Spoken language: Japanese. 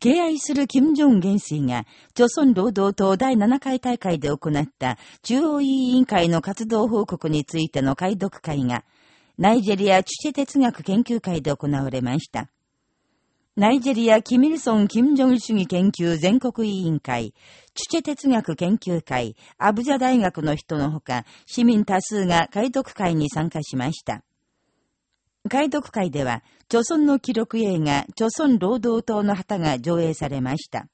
敬愛する金正恩元帥が、朝鮮労働党第7回大会で行った中央委員会の活動報告についての解読会が、ナイジェリアチュチェ哲学研究会で行われました。ナイジェリア・キミルソン・キム・ジョン主義研究全国委員会、チュチェ哲学研究会、アブジャ大学の人のほか、市民多数が解読会に参加しました。解読会では、著村の記録映画、著村労働党の旗が上映されました。